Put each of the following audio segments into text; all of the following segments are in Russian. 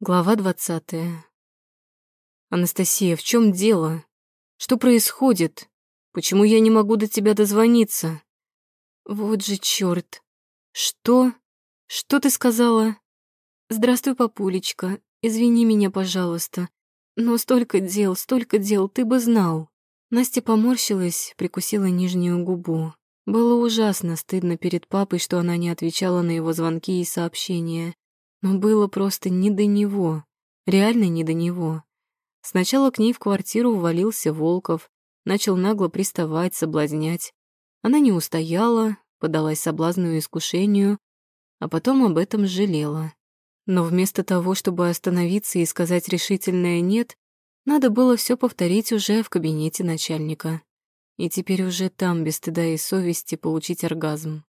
Глава двадцатая. Анастасия, в чем дело? Что происходит? Почему я не могу до тебя дозвониться? Вот же черт. Что? Что ты сказала? Здравствуй, папулечка. Извини меня, пожалуйста. Но столько дел, столько дел, ты бы знал. Настя поморщилась, прикусила нижнюю губу. Было ужасно стыдно перед папой, что она не отвечала на его звонки и сообщения. Но было просто не до него. Реально не до него. Сначала к ней в квартиру ввалился Волков, начал нагло приставать, соблазнять. Она не устояла, подалась соблазну искушению, а потом об этом жалела. Но вместо того, чтобы остановиться и сказать решительное «нет», надо было все повторить уже в кабинете начальника. И теперь уже там, без стыда и совести, получить оргазм.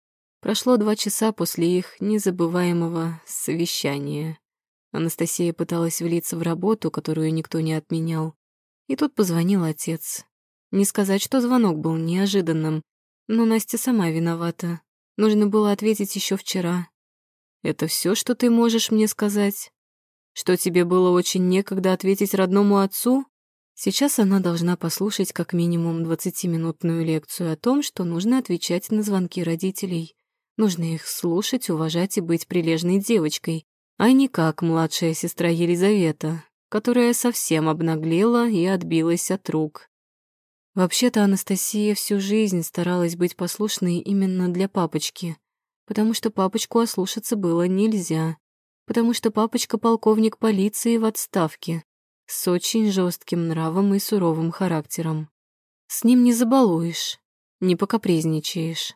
Прошло два часа после их незабываемого совещания. Анастасия пыталась влиться в работу, которую никто не отменял. И тут позвонил отец. Не сказать, что звонок был неожиданным, но Настя сама виновата. Нужно было ответить еще вчера. «Это все, что ты можешь мне сказать? Что тебе было очень некогда ответить родному отцу?» Сейчас она должна послушать как минимум двадцатиминутную лекцию о том, что нужно отвечать на звонки родителей. Нужно их слушать, уважать и быть прилежной девочкой, а не как младшая сестра Елизавета, которая совсем обнаглела и отбилась от рук. Вообще-то Анастасия всю жизнь старалась быть послушной именно для папочки, потому что папочку ослушаться было нельзя, потому что папочка полковник полиции в отставке, с очень жестким нравом и суровым характером. С ним не забалуешь, не покапризничаешь.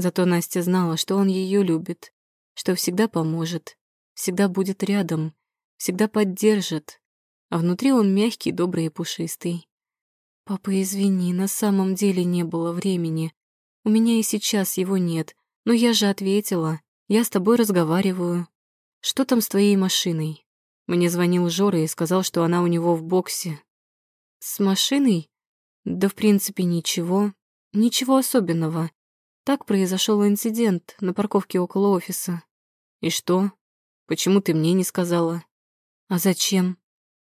Зато Настя знала, что он ее любит, что всегда поможет, всегда будет рядом, всегда поддержит, а внутри он мягкий, добрый и пушистый. «Папа, извини, на самом деле не было времени. У меня и сейчас его нет, но я же ответила, я с тобой разговариваю. Что там с твоей машиной?» Мне звонил Жора и сказал, что она у него в боксе. «С машиной? Да, в принципе, ничего. Ничего особенного. Так произошел инцидент на парковке около офиса. И что? Почему ты мне не сказала? А зачем?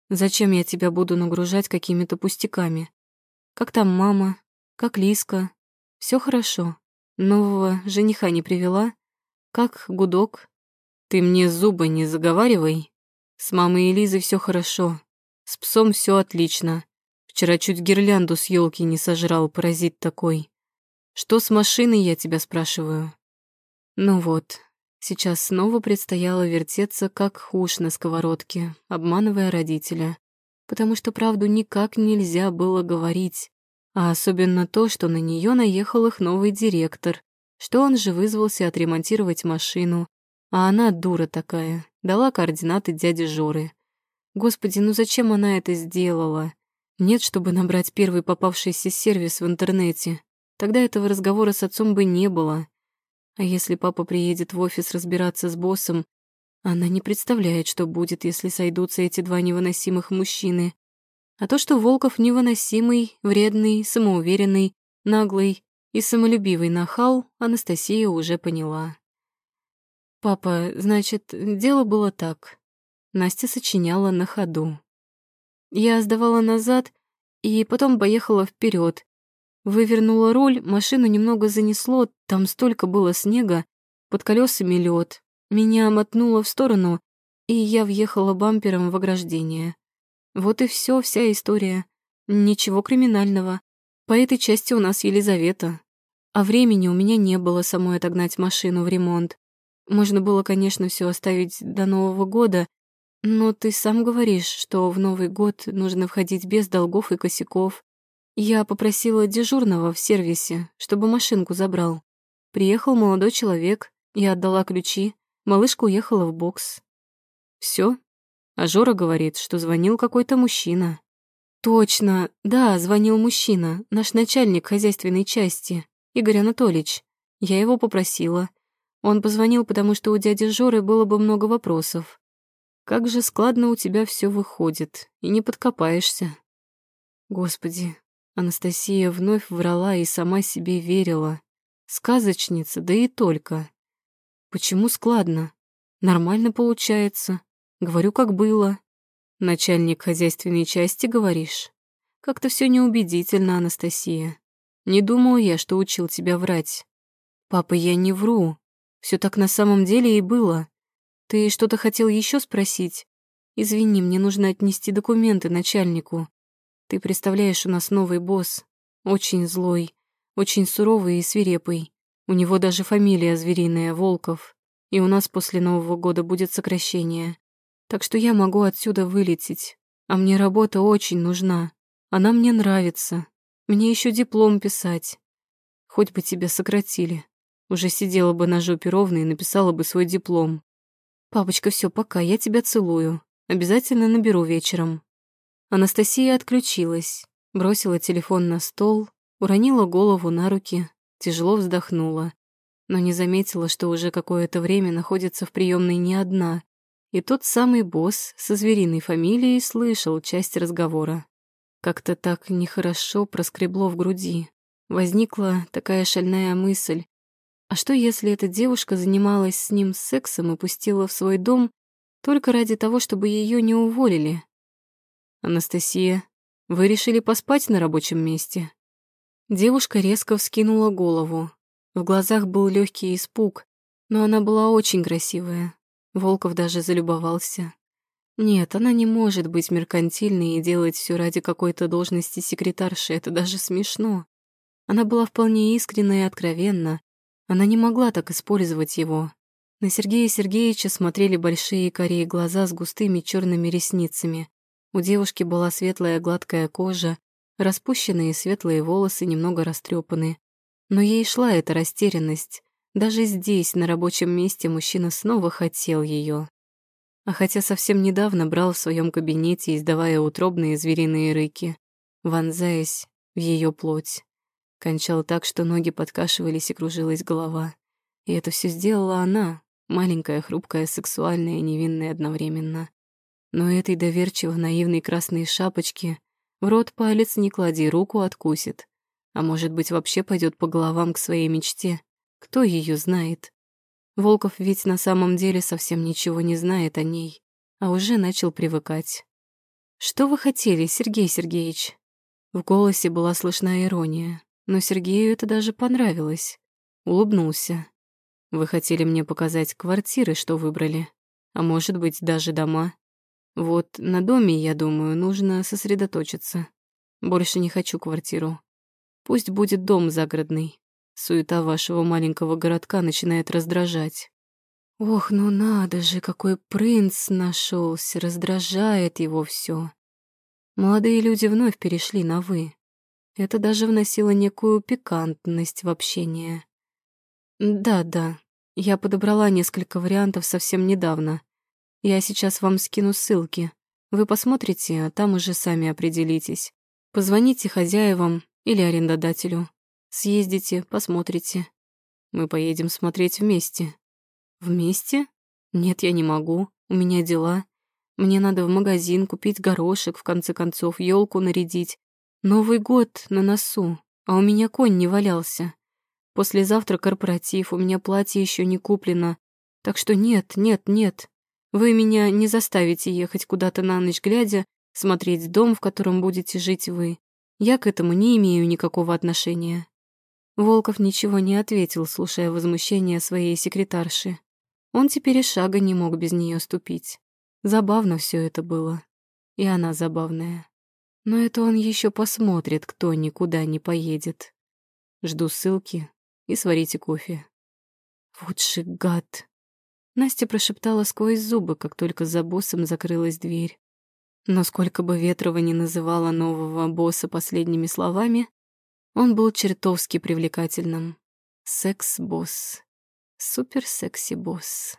Зачем я тебя буду нагружать какими-то пустяками? Как там мама? Как Лиска? Все хорошо. Нового жениха не привела? Как гудок? Ты мне зубы не заговаривай. С мамой и Лизой все хорошо. С псом все отлично. Вчера чуть гирлянду с елки не сожрал, паразит такой. Что с машиной, я тебя спрашиваю? Ну вот, сейчас снова предстояло вертеться, как хуш на сковородке, обманывая родителя. Потому что правду никак нельзя было говорить. А особенно то, что на нее наехал их новый директор, что он же вызвался отремонтировать машину, а она, дура такая, дала координаты дяди Жоры. Господи, ну зачем она это сделала? Нет, чтобы набрать первый попавшийся сервис в интернете. Тогда этого разговора с отцом бы не было. А если папа приедет в офис разбираться с боссом, она не представляет, что будет, если сойдутся эти два невыносимых мужчины. А то, что Волков невыносимый, вредный, самоуверенный, наглый и самолюбивый нахал, Анастасия уже поняла. «Папа, значит, дело было так». Настя сочиняла на ходу. Я сдавала назад и потом поехала вперед, Вывернула руль, машину немного занесло, там столько было снега, под колесами лед. Меня мотнуло в сторону, и я въехала бампером в ограждение. Вот и все, вся история. Ничего криминального. По этой части у нас Елизавета. А времени у меня не было самой отогнать машину в ремонт. Можно было, конечно, все оставить до Нового года, но ты сам говоришь, что в Новый год нужно входить без долгов и косяков. Я попросила дежурного в сервисе, чтобы машинку забрал. Приехал молодой человек, я отдала ключи, малышка уехала в бокс. Все? А Жора говорит, что звонил какой-то мужчина. Точно, да, звонил мужчина, наш начальник хозяйственной части, Игорь Анатольевич. Я его попросила. Он позвонил, потому что у дяди Жоры было бы много вопросов. Как же складно у тебя все выходит, и не подкопаешься. Господи, Анастасия вновь врала и сама себе верила. Сказочница, да и только. Почему складно? Нормально получается. Говорю, как было. Начальник хозяйственной части, говоришь? Как-то все неубедительно, Анастасия. Не думал я, что учил тебя врать. Папа, я не вру. Все так на самом деле и было. Ты что-то хотел еще спросить? Извини, мне нужно отнести документы начальнику. Ты представляешь, у нас новый босс. Очень злой, очень суровый и свирепый. У него даже фамилия звериная, Волков. И у нас после Нового года будет сокращение. Так что я могу отсюда вылететь. А мне работа очень нужна. Она мне нравится. Мне еще диплом писать. Хоть бы тебя сократили. Уже сидела бы на жопе ровно и написала бы свой диплом. Папочка, все, пока, я тебя целую. Обязательно наберу вечером. Анастасия отключилась, бросила телефон на стол, уронила голову на руки, тяжело вздохнула, но не заметила, что уже какое-то время находится в приемной не одна, и тот самый босс со звериной фамилией слышал часть разговора. Как-то так нехорошо проскребло в груди. Возникла такая шальная мысль. А что, если эта девушка занималась с ним сексом и пустила в свой дом только ради того, чтобы ее не уволили? «Анастасия, вы решили поспать на рабочем месте?» Девушка резко вскинула голову. В глазах был легкий испуг, но она была очень красивая. Волков даже залюбовался. Нет, она не может быть меркантильной и делать все ради какой-то должности секретарши, это даже смешно. Она была вполне искренна и откровенна. Она не могла так использовать его. На Сергея Сергеевича смотрели большие корей глаза с густыми черными ресницами. У девушки была светлая гладкая кожа, распущенные светлые волосы немного растрепаны. Но ей шла эта растерянность. Даже здесь, на рабочем месте, мужчина снова хотел ее а хотя совсем недавно брал в своем кабинете, издавая утробные звериные рыки, вонзаясь в ее плоть. Кончал так, что ноги подкашивались и кружилась голова. И это все сделала она, маленькая, хрупкая, сексуальная, невинная одновременно. Но этой доверчиво наивной красной шапочке в рот палец не клади, руку откусит. А может быть, вообще пойдет по головам к своей мечте. Кто ее знает? Волков ведь на самом деле совсем ничего не знает о ней, а уже начал привыкать. «Что вы хотели, Сергей Сергеевич?» В голосе была слышна ирония, но Сергею это даже понравилось. Улыбнулся. «Вы хотели мне показать квартиры, что выбрали, а может быть, даже дома. Вот на доме, я думаю, нужно сосредоточиться. Больше не хочу квартиру. Пусть будет дом загородный, Суета вашего маленького городка начинает раздражать. Ох, ну надо же, какой принц нашелся, раздражает его все. Молодые люди вновь перешли на «вы». Это даже вносило некую пикантность в общение. Да-да, я подобрала несколько вариантов совсем недавно. Я сейчас вам скину ссылки. Вы посмотрите, а там уже сами определитесь. Позвоните хозяевам или арендодателю. Съездите, посмотрите. Мы поедем смотреть вместе. Вместе? Нет, я не могу. У меня дела. Мне надо в магазин купить горошек, в конце концов, елку нарядить. Новый год на носу, а у меня конь не валялся. Послезавтра корпоратив, у меня платье еще не куплено. Так что нет, нет, нет. Вы меня не заставите ехать куда-то на ночь глядя, смотреть дом, в котором будете жить вы. Я к этому не имею никакого отношения. Волков ничего не ответил, слушая возмущение своей секретарши. Он теперь и шага не мог без нее ступить. Забавно все это было. И она забавная. Но это он еще посмотрит, кто никуда не поедет. Жду ссылки и сварите кофе. Же гад. Настя прошептала сквозь зубы, как только за боссом закрылась дверь. Но сколько бы Ветрова не называла нового босса последними словами, он был чертовски привлекательным. Секс-босс. Супер-секси-босс.